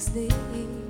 Wednesday.